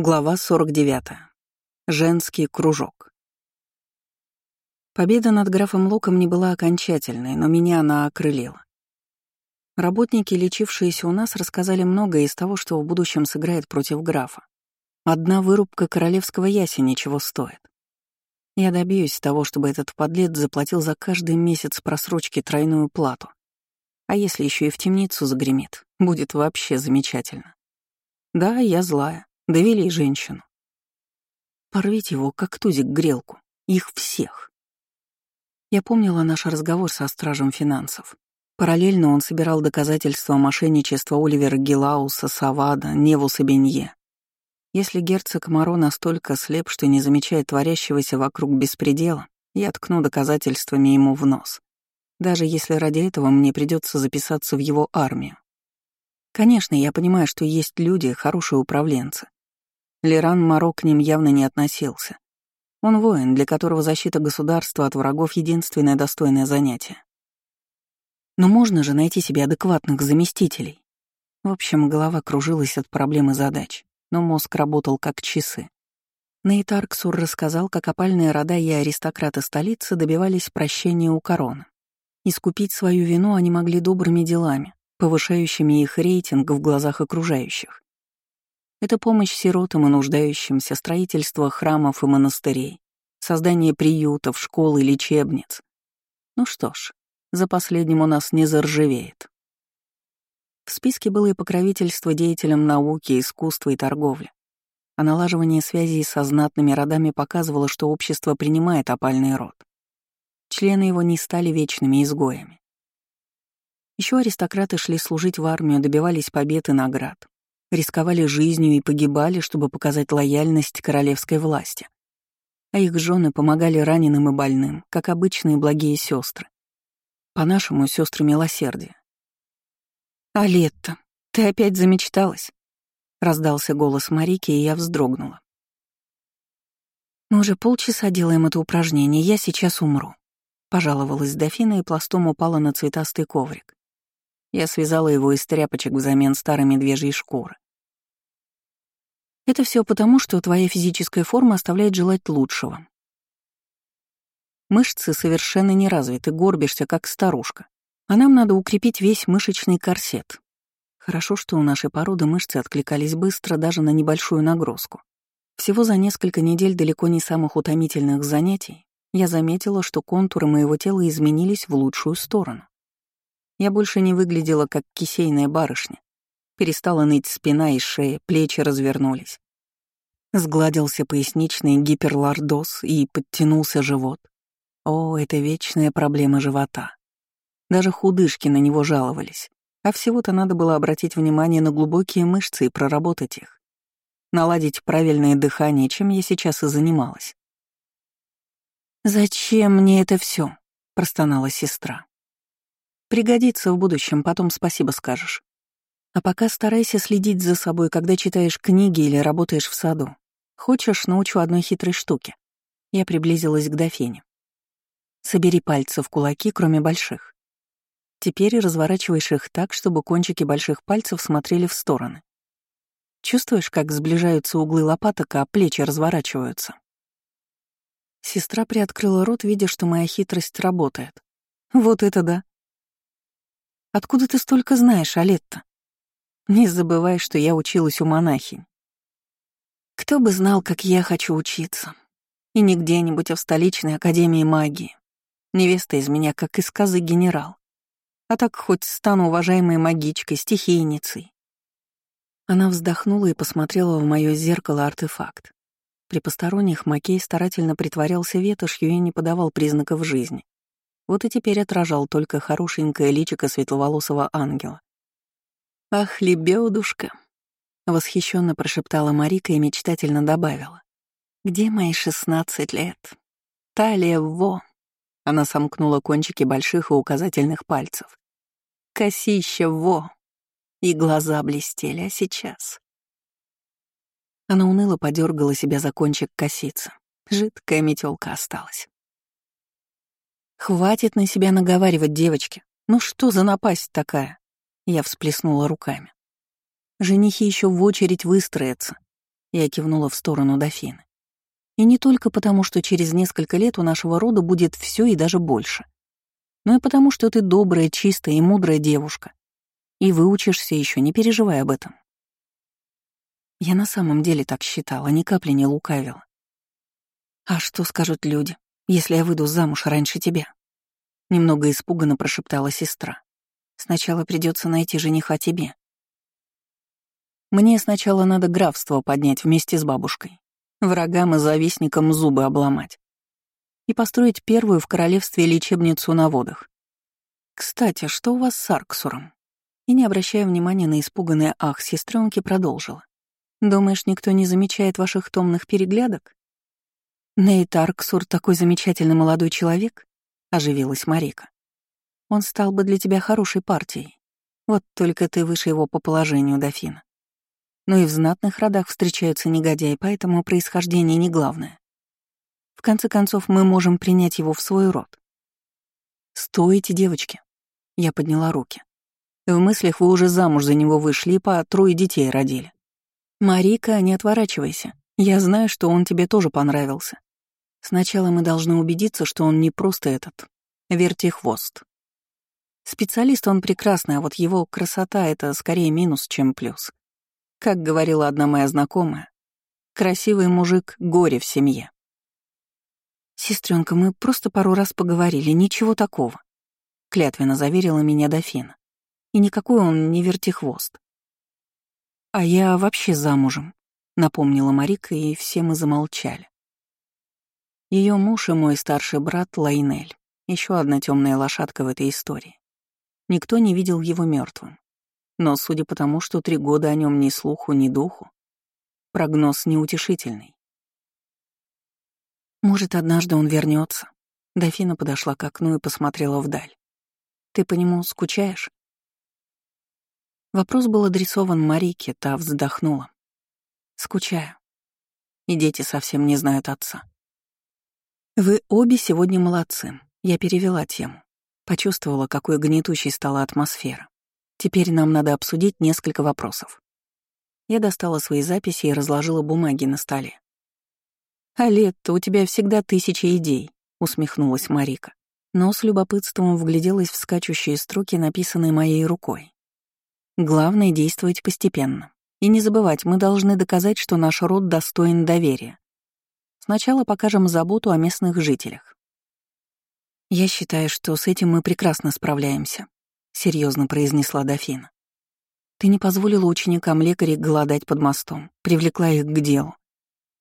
Глава 49. Женский кружок. Победа над графом Локом не была окончательной, но меня она окрылила. Работники, лечившиеся у нас, рассказали многое из того, что в будущем сыграет против графа. Одна вырубка королевского яси ничего стоит. Я добьюсь того, чтобы этот подлец заплатил за каждый месяц просрочки тройную плату. А если еще и в темницу загремит, будет вообще замечательно. Да, я злая, Довели женщину. Порвите его, как тузик, грелку. Их всех. Я помнила наш разговор со стражем финансов. Параллельно он собирал доказательства мошенничества Оливера Гилауса, Савада, Невуса Бенье. Если герцог Моро настолько слеп, что не замечает творящегося вокруг беспредела, я ткну доказательствами ему в нос. Даже если ради этого мне придется записаться в его армию. Конечно, я понимаю, что есть люди, хорошие управленцы, Леран Маро к ним явно не относился. Он воин, для которого защита государства от врагов — единственное достойное занятие. Но можно же найти себе адекватных заместителей. В общем, голова кружилась от проблем и задач, но мозг работал как часы. Нейтарксур рассказал, как опальные рода и аристократы столицы добивались прощения у короны. Искупить свою вину они могли добрыми делами, повышающими их рейтинг в глазах окружающих. Это помощь сиротам и нуждающимся, строительство храмов и монастырей, создание приютов, школ и лечебниц. Ну что ж, за последним у нас не заржавеет. В списке было и покровительство деятелям науки, искусства и торговли. А налаживание связей со знатными родами показывало, что общество принимает опальный род. Члены его не стали вечными изгоями. Еще аристократы шли служить в армию, добивались побед и наград рисковали жизнью и погибали, чтобы показать лояльность королевской власти. А их жены помогали раненым и больным, как обычные благие сестры. По-нашему, сестры милосердия. «Алетта, ты опять замечталась?» — раздался голос Марики, и я вздрогнула. «Мы уже полчаса делаем это упражнение, я сейчас умру», — пожаловалась дофина и пластом упала на цветастый коврик. Я связала его из тряпочек взамен старой медвежьей шкуры. Это все потому, что твоя физическая форма оставляет желать лучшего. Мышцы совершенно не развиты, горбишься, как старушка. А нам надо укрепить весь мышечный корсет. Хорошо, что у нашей породы мышцы откликались быстро даже на небольшую нагрузку. Всего за несколько недель далеко не самых утомительных занятий я заметила, что контуры моего тела изменились в лучшую сторону. Я больше не выглядела как кисейная барышня. Перестала ныть спина и шея, плечи развернулись. Сгладился поясничный гиперлордоз и подтянулся живот. О, это вечная проблема живота. Даже худышки на него жаловались. А всего-то надо было обратить внимание на глубокие мышцы и проработать их. Наладить правильное дыхание, чем я сейчас и занималась. «Зачем мне это все? простонала сестра. Пригодится в будущем, потом спасибо скажешь. А пока старайся следить за собой, когда читаешь книги или работаешь в саду. Хочешь, научу одной хитрой штуке. Я приблизилась к дофине. Собери пальцы в кулаки, кроме больших. Теперь разворачиваешь их так, чтобы кончики больших пальцев смотрели в стороны. Чувствуешь, как сближаются углы лопаток, а плечи разворачиваются? Сестра приоткрыла рот, видя, что моя хитрость работает. Вот это да. Откуда ты столько знаешь, Алетта? Не забывай, что я училась у монахинь. Кто бы знал, как я хочу учиться. И не где-нибудь, а в столичной академии магии. Невеста из меня, как из сказы генерал. А так хоть стану уважаемой магичкой, стихийницей. Она вздохнула и посмотрела в мое зеркало-артефакт. При посторонних Макей старательно притворялся ветошью и не подавал признаков жизни. Вот и теперь отражал только хорошенькое личико светловолосого ангела. «Ах, лебедушка!» — восхищенно прошептала Марика и мечтательно добавила. «Где мои шестнадцать лет? Талия во!» Она сомкнула кончики больших и указательных пальцев. «Косища во!» И глаза блестели, а сейчас... Она уныло подергала себя за кончик косицы. Жидкая метелка осталась. «Хватит на себя наговаривать, девочки. Ну что за напасть такая?» Я всплеснула руками. «Женихи еще в очередь выстроятся. Я кивнула в сторону дофины. И не только потому, что через несколько лет у нашего рода будет все и даже больше, но и потому, что ты добрая, чистая и мудрая девушка. И выучишься еще, не переживай об этом. Я на самом деле так считала, ни капли не лукавила. А что скажут люди, если я выйду замуж раньше тебя? Немного испуганно прошептала сестра. Сначала придется найти жениха тебе. Мне сначала надо графство поднять вместе с бабушкой, врагам и завистникам зубы обломать и построить первую в королевстве лечебницу на водах. Кстати, что у вас с Арксуром? И, не обращая внимания на испуганное ах, сестренки продолжила. Думаешь, никто не замечает ваших томных переглядок? Нейт Арксур такой замечательный молодой человек, оживилась Марика. Он стал бы для тебя хорошей партией. Вот только ты выше его по положению, дофина. Но и в знатных родах встречаются негодяи, поэтому происхождение не главное. В конце концов, мы можем принять его в свой род. «Стойте, девочки!» Я подняла руки. В мыслях вы уже замуж за него вышли и по трое детей родили. Марика, не отворачивайся. Я знаю, что он тебе тоже понравился. Сначала мы должны убедиться, что он не просто этот вертихвост. Специалист он прекрасный, а вот его красота — это скорее минус, чем плюс. Как говорила одна моя знакомая, красивый мужик — горе в семье. Сестренка, мы просто пару раз поговорили, ничего такого. Клятвенно заверила меня дофина. И никакой он не вертихвост. А я вообще замужем, напомнила Марика, и все мы замолчали. Ее муж и мой старший брат Лайнель, еще одна темная лошадка в этой истории. Никто не видел его мертвым. Но судя по тому, что три года о нем ни слуху, ни духу, прогноз неутешительный. Может, однажды он вернется. Дофина подошла к окну и посмотрела вдаль. Ты по нему скучаешь? Вопрос был адресован Марике, та вздохнула. Скучаю. И дети совсем не знают отца. Вы обе сегодня молодцы. Я перевела тему. Почувствовала, какой гнетущей стала атмосфера. Теперь нам надо обсудить несколько вопросов. Я достала свои записи и разложила бумаги на столе. «А лет-то у тебя всегда тысяча идей», — усмехнулась Марика. Но с любопытством вгляделась в скачущие строки, написанные моей рукой. «Главное — действовать постепенно. И не забывать, мы должны доказать, что наш род достоин доверия. Сначала покажем заботу о местных жителях. Я считаю, что с этим мы прекрасно справляемся серьезно произнесла дофина. Ты не позволила ученикам лекарей голодать под мостом, привлекла их к делу.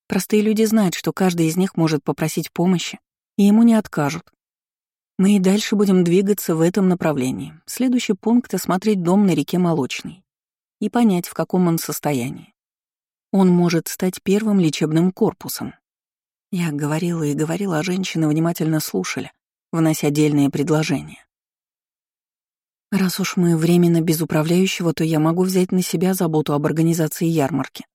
Простые люди знают, что каждый из них может попросить помощи, и ему не откажут. Мы и дальше будем двигаться в этом направлении. Следующий пункт — осмотреть дом на реке Молочный и понять, в каком он состоянии. Он может стать первым лечебным корпусом. Я говорила и говорила, а женщины внимательно слушали, внося отдельные предложения. Раз уж мы временно без управляющего, то я могу взять на себя заботу об организации ярмарки.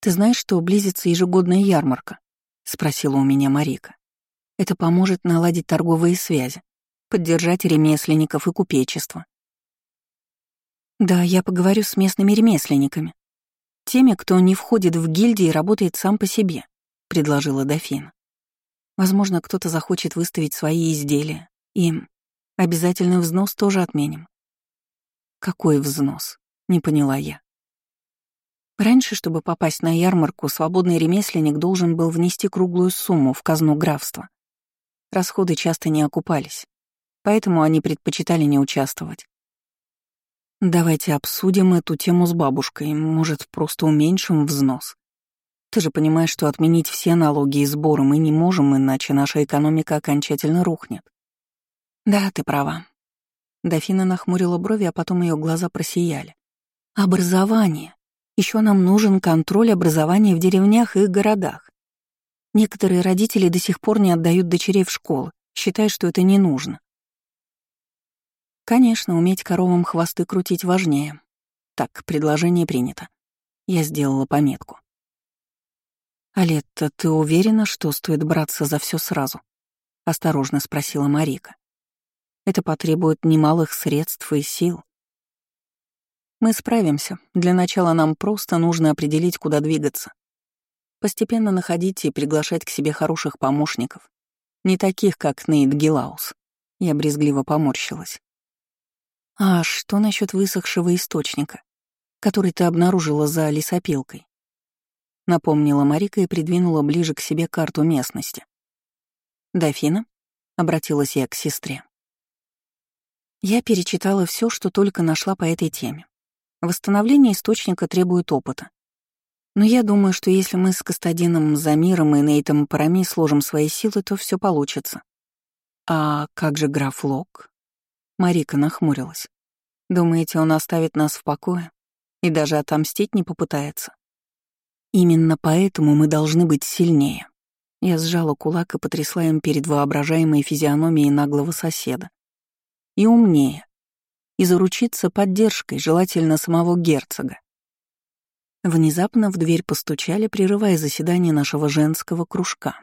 Ты знаешь, что близится ежегодная ярмарка? Спросила у меня Марика. Это поможет наладить торговые связи, поддержать ремесленников и купечество. Да, я поговорю с местными ремесленниками. Теми, кто не входит в гильдии и работает сам по себе, предложила дофин. Возможно, кто-то захочет выставить свои изделия. Им Обязательный взнос тоже отменим. Какой взнос? Не поняла я. Раньше, чтобы попасть на ярмарку, свободный ремесленник должен был внести круглую сумму в казну графства. Расходы часто не окупались, поэтому они предпочитали не участвовать. Давайте обсудим эту тему с бабушкой, может, просто уменьшим взнос. Ты же понимаешь, что отменить все налоги и сборы мы не можем, иначе наша экономика окончательно рухнет. Да, ты права. Дофина нахмурила брови, а потом ее глаза просияли. Образование. Еще нам нужен контроль образования в деревнях и городах. Некоторые родители до сих пор не отдают дочерей в школу, считая, что это не нужно. Конечно, уметь коровам хвосты крутить важнее. Так, предложение принято. Я сделала пометку. «Алетта, ты уверена, что стоит браться за все сразу?» — осторожно спросила Марика. Это потребует немалых средств и сил. Мы справимся. Для начала нам просто нужно определить, куда двигаться. Постепенно находить и приглашать к себе хороших помощников. Не таких, как Нейт Гилаус. Я брезгливо поморщилась. А что насчет высохшего источника, который ты обнаружила за лесопилкой? Напомнила Марика и придвинула ближе к себе карту местности. «Дофина?» — обратилась я к сестре. Я перечитала все, что только нашла по этой теме. Восстановление источника требует опыта. Но я думаю, что если мы с Кастадином Замиром и Нейтом Парами сложим свои силы, то все получится. А как же граф Лок? Марика нахмурилась. Думаете, он оставит нас в покое и даже отомстить не попытается? Именно поэтому мы должны быть сильнее. Я сжала кулак и потрясла им перед воображаемой физиономией наглого соседа. И умнее. И заручиться поддержкой, желательно самого герцога. Внезапно в дверь постучали, прерывая заседание нашего женского кружка.